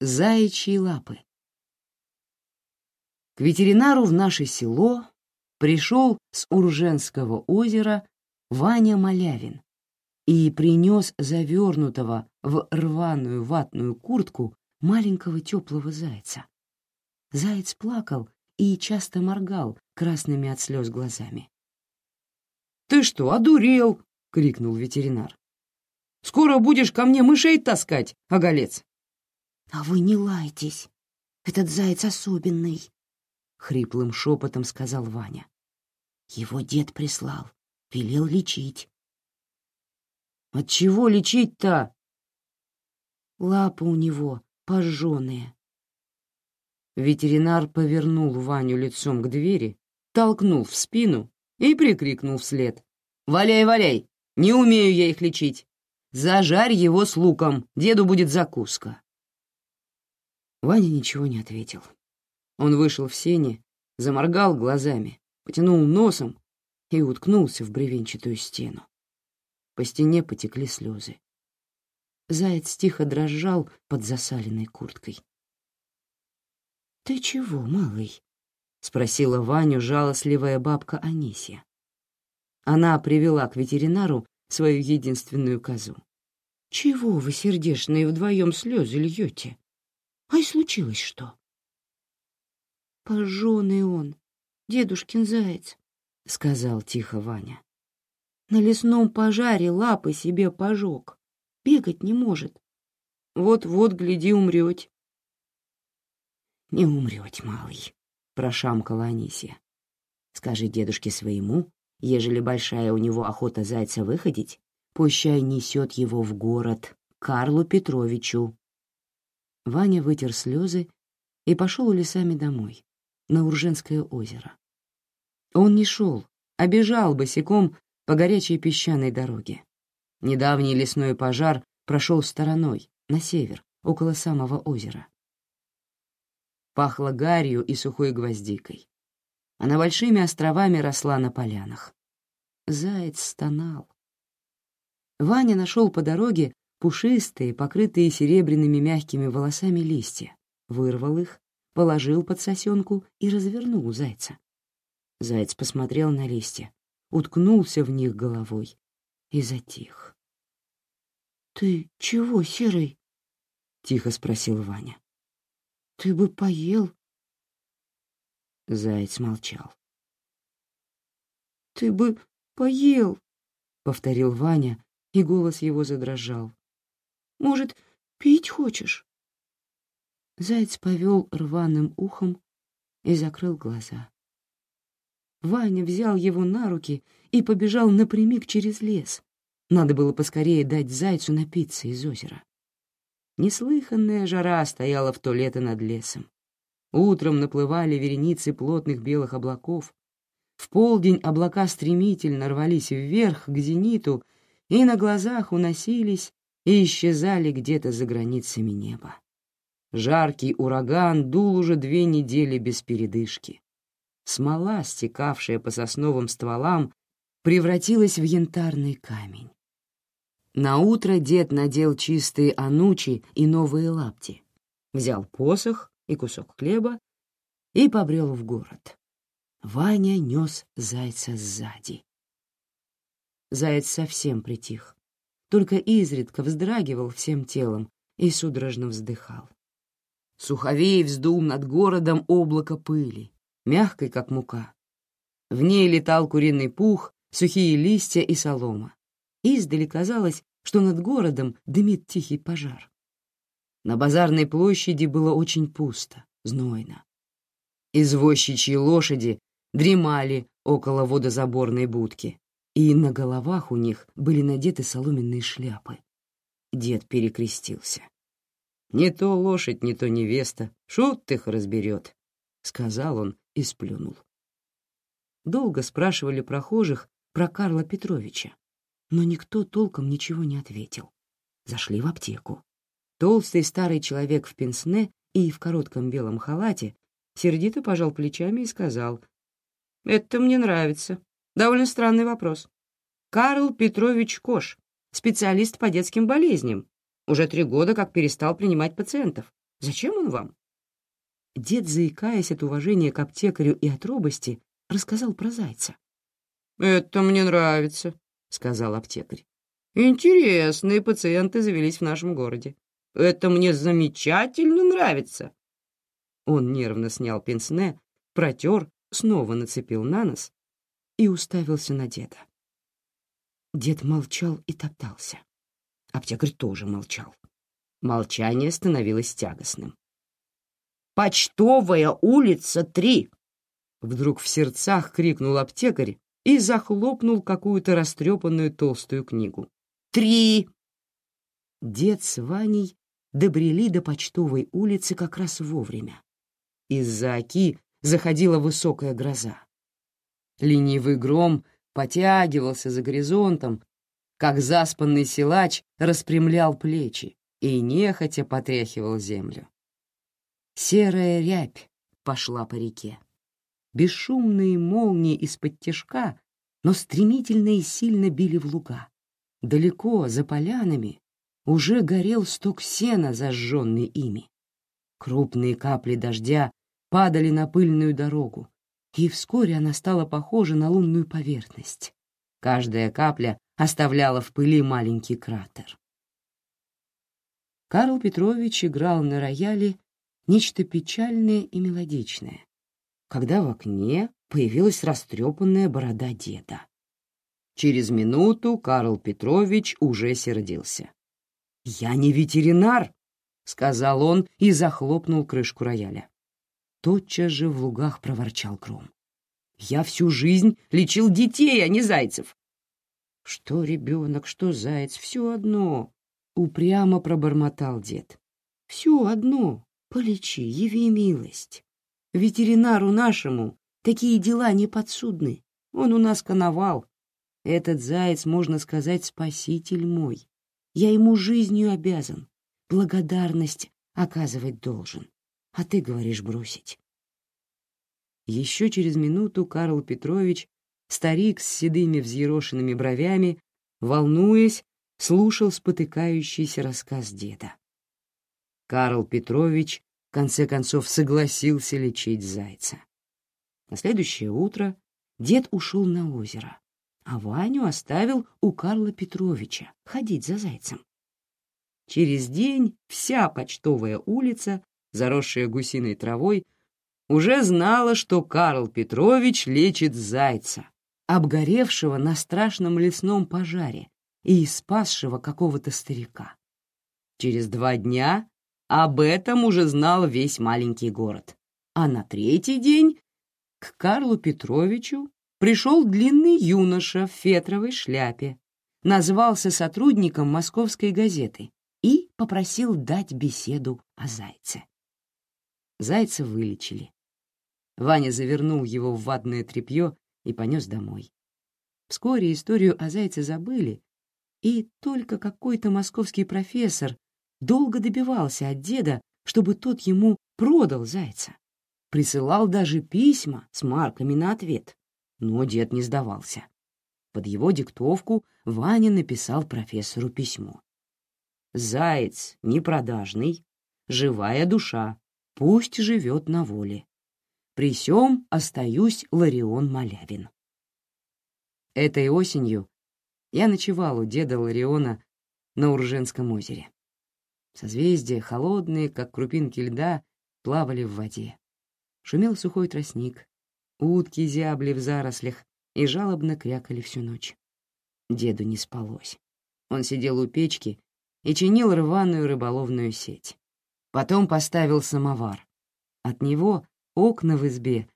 Заячьи лапы. К ветеринару в наше село пришел с Урженского озера Ваня Малявин и принес завернутого в рваную ватную куртку маленького теплого зайца. Заяц плакал и часто моргал красными от слез глазами. «Ты что, одурел?» — крикнул ветеринар. «Скоро будешь ко мне мышей таскать, оголец!» «А вы не лайтесь, этот заяц особенный», — хриплым шепотом сказал Ваня. «Его дед прислал, велел лечить». «От чего лечить-то?» «Лапы у него пожженные». Ветеринар повернул Ваню лицом к двери, толкнул в спину и прикрикнул вслед. «Валяй, валяй! Не умею я их лечить! Зажарь его с луком, деду будет закуска!» Ваня ничего не ответил. Он вышел в сене, заморгал глазами, потянул носом и уткнулся в бревенчатую стену. По стене потекли слезы. Заяц тихо дрожал под засаленной курткой. «Ты чего, малый?» — спросила Ваню жалостливая бабка Анисия. Она привела к ветеринару свою единственную козу. «Чего вы, сердешные, вдвоем слезы льете? Ай, случилось что?» «Пожженный он, дедушкин заяц», — сказал тихо Ваня. «На лесном пожаре лапы себе пожег, бегать не может. Вот-вот, гляди, умрете». «Не умрете, малый», — прошамкала Анисия. «Скажи дедушке своему, ежели большая у него охота зайца выходить, пущай несет его в город, Карлу Петровичу». Ваня вытер слезы и пошел лесами домой, на Урженское озеро. Он не шел, а бежал босиком по горячей песчаной дороге. Недавний лесной пожар прошел стороной, на север, около самого озера. Пахло гарью и сухой гвоздикой. Она большими островами росла на полянах. Заяц стонал. Ваня нашел по дороге пушистые, покрытые серебряными мягкими волосами листья, вырвал их, положил под сосенку и развернул зайца. Заяц посмотрел на листья, уткнулся в них головой и затих. «Ты чего, Серый?» — тихо спросил Ваня. Ты бы поел. Заяц молчал. Ты бы поел, повторил Ваня, и голос его задрожал. Может, пить хочешь? Заяц повел рваным ухом и закрыл глаза. Ваня взял его на руки и побежал напрямик через лес. Надо было поскорее дать зайцу напиться из озера. Неслыханная жара стояла в то лето над лесом. Утром наплывали вереницы плотных белых облаков. В полдень облака стремительно рвались вверх к зениту и на глазах уносились и исчезали где-то за границами неба. Жаркий ураган дул уже две недели без передышки. Смола, стекавшая по сосновым стволам, превратилась в янтарный камень. На утро дед надел чистые анучи и новые лапти, взял посох и кусок хлеба и побрел в город. Ваня нес зайца сзади. Заяц совсем притих, только изредка вздрагивал всем телом и судорожно вздыхал. Суховей вздул над городом облако пыли, мягкой, как мука. В ней летал куриный пух, сухие листья и солома. Издали казалось, что над городом дымит тихий пожар. На базарной площади было очень пусто, знойно. Извозчичьи лошади дремали около водозаборной будки, и на головах у них были надеты соломенные шляпы. Дед перекрестился. «Не то лошадь, не то невеста, шут их разберет», — сказал он и сплюнул. Долго спрашивали прохожих про Карла Петровича, но никто толком ничего не ответил. Зашли в аптеку. Толстый старый человек в пенсне и в коротком белом халате сердито пожал плечами и сказал, «Это мне нравится. Довольно странный вопрос. Карл Петрович Кош, специалист по детским болезням, уже три года как перестал принимать пациентов. Зачем он вам?» Дед, заикаясь от уважения к аптекарю и от робости, рассказал про зайца. «Это мне нравится», — сказал аптекарь. «Интересные пациенты завелись в нашем городе. Это мне замечательно нравится». Он нервно снял пенсне, протер, снова нацепил на нос и уставился на деда. Дед молчал и топтался. Аптекарь тоже молчал. Молчание становилось тягостным. «Почтовая улица, три!» Вдруг в сердцах крикнул аптекарь и захлопнул какую-то растрепанную толстую книгу. «Три!» Дед с Ваней добрели до почтовой улицы как раз вовремя. Из-за оки заходила высокая гроза. Ленивый гром потягивался за горизонтом, как заспанный силач распрямлял плечи и нехотя потряхивал землю. Серая рябь пошла по реке. Бесшумные молнии из-под тяжка, но стремительно и сильно били в луга. Далеко, за полянами, уже горел сток сена, зажженный ими. Крупные капли дождя падали на пыльную дорогу, и вскоре она стала похожа на лунную поверхность. Каждая капля оставляла в пыли маленький кратер. Карл Петрович играл на рояле нечто печальное и мелодичное, когда в окне появилась растрепанная борода деда. Через минуту Карл Петрович уже сердился. «Я не ветеринар!» — сказал он и захлопнул крышку рояля. Тотчас же в лугах проворчал гром. «Я всю жизнь лечил детей, а не зайцев!» «Что ребенок, что заяц, все одно!» — упрямо пробормотал дед. «Все одно, полечи, яви милость. Ветеринару нашему такие дела не подсудны, он у нас коновал. Этот заяц, можно сказать, спаситель мой. Я ему жизнью обязан, благодарность оказывать должен а ты говоришь бросить. Еще через минуту Карл Петрович, старик с седыми взъерошенными бровями, волнуясь, слушал спотыкающийся рассказ деда. Карл Петрович в конце концов согласился лечить зайца. На следующее утро дед ушел на озеро, а Ваню оставил у Карла Петровича ходить за зайцем. Через день вся почтовая улица заросшая гусиной травой, уже знала, что Карл Петрович лечит зайца, обгоревшего на страшном лесном пожаре и спасшего какого-то старика. Через два дня об этом уже знал весь маленький город. А на третий день к Карлу Петровичу пришел длинный юноша в фетровой шляпе, назвался сотрудником московской газеты и попросил дать беседу о зайце. Зайца вылечили. Ваня завернул его в ватное тряпье и понес домой. Вскоре историю о зайце забыли, и только какой-то московский профессор долго добивался от деда, чтобы тот ему продал зайца. Присылал даже письма с марками на ответ, но дед не сдавался. Под его диктовку Ваня написал профессору письмо. «Заяц непродажный, живая душа, пусть живет на воле. При сём остаюсь Ларион Малявин. Этой осенью я ночевал у деда Лариона на Урженском озере. Созвездия, холодные, как крупинки льда, плавали в воде. Шумел сухой тростник, утки зябли в зарослях и жалобно крякали всю ночь. Деду не спалось. Он сидел у печки и чинил рваную рыболовную сеть. Потом поставил самовар. От него окна в избе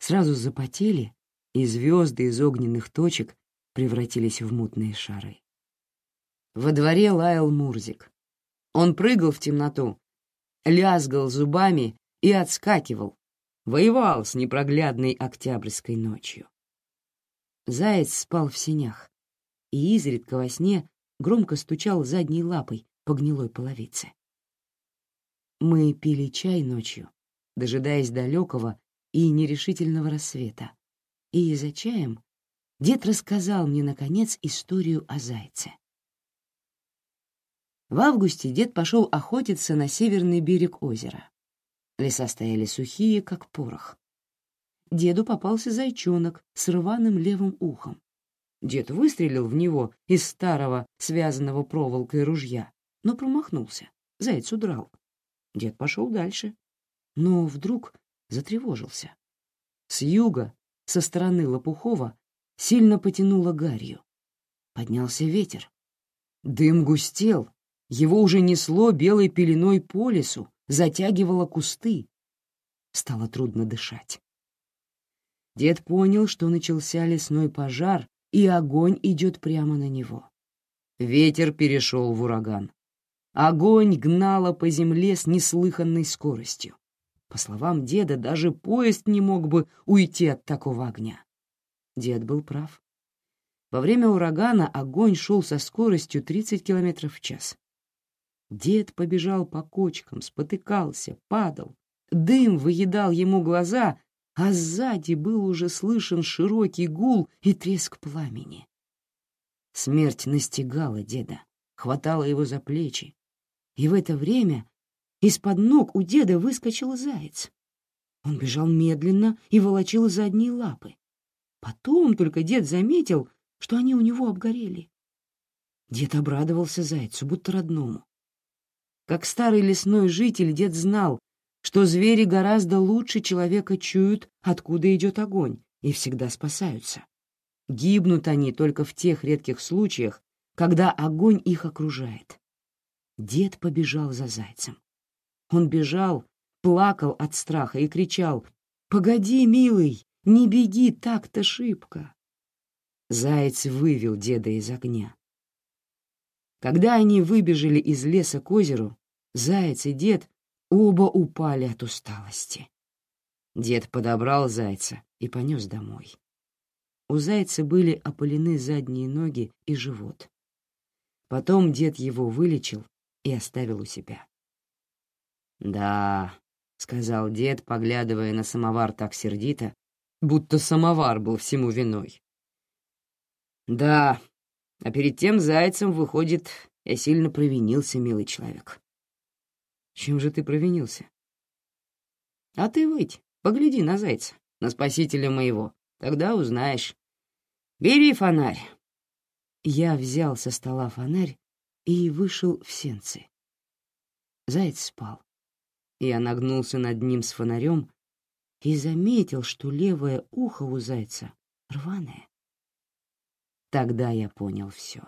сразу запотели, и звезды из огненных точек превратились в мутные шары. Во дворе лаял Мурзик. Он прыгал в темноту, лязгал зубами и отскакивал, воевал с непроглядной октябрьской ночью. Заяц спал в сенях и изредка во сне громко стучал задней лапой по гнилой половице. Мы пили чай ночью, дожидаясь далекого и нерешительного рассвета. И за чаем дед рассказал мне, наконец, историю о зайце. В августе дед пошел охотиться на северный берег озера. Леса стояли сухие, как порох. Деду попался зайчонок с рваным левым ухом. Дед выстрелил в него из старого, связанного проволокой ружья, но промахнулся. Заяц удрал. Дед пошел дальше, но вдруг затревожился. С юга, со стороны Лопухова, сильно потянуло гарью. Поднялся ветер. Дым густел, его уже несло белой пеленой по лесу, затягивало кусты. Стало трудно дышать. Дед понял, что начался лесной пожар, и огонь идет прямо на него. Ветер перешел в ураган. Огонь гнало по земле с неслыханной скоростью. По словам деда, даже поезд не мог бы уйти от такого огня. Дед был прав. Во время урагана огонь шел со скоростью 30 км в час. Дед побежал по кочкам, спотыкался, падал. Дым выедал ему глаза, а сзади был уже слышен широкий гул и треск пламени. Смерть настигала деда, хватала его за плечи. И в это время из-под ног у деда выскочил заяц. Он бежал медленно и волочил задние лапы. Потом только дед заметил, что они у него обгорели. Дед обрадовался зайцу, будто родному. Как старый лесной житель дед знал, что звери гораздо лучше человека чуют, откуда идет огонь, и всегда спасаются. Гибнут они только в тех редких случаях, когда огонь их окружает. Дед побежал за зайцем. Он бежал, плакал от страха и кричал «Погоди, милый, не беги так-то шибко!» Заяц вывел деда из огня. Когда они выбежали из леса к озеру, заяц и дед оба упали от усталости. Дед подобрал зайца и понес домой. У зайца были опалены задние ноги и живот. Потом дед его вылечил и оставил у себя. «Да», — сказал дед, поглядывая на самовар так сердито, будто самовар был всему виной. «Да, а перед тем зайцем, выходит, я сильно провинился, милый человек. Чем же ты провинился? А ты выйдь, погляди на зайца, на спасителя моего, тогда узнаешь. Бери фонарь. Я взял со стола фонарь и вышел в сенцы. Заяц спал. Я нагнулся над ним с фонарем и заметил, что левое ухо у зайца рваное. Тогда я понял все.